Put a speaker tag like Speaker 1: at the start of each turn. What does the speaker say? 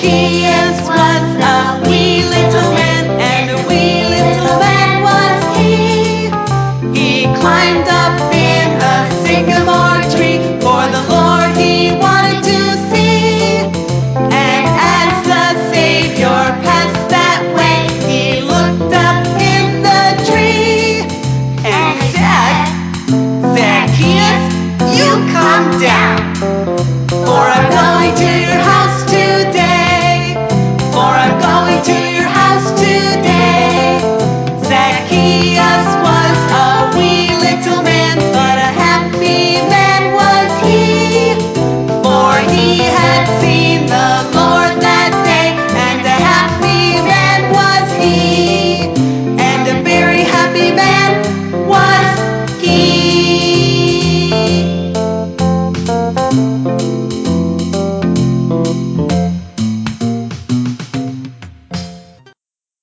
Speaker 1: He is he. Climbed up in a tree, for the Lord he wanted to see. And as the Savior passed that way, he looked up in the tree and said, Zacchaeus, you come down.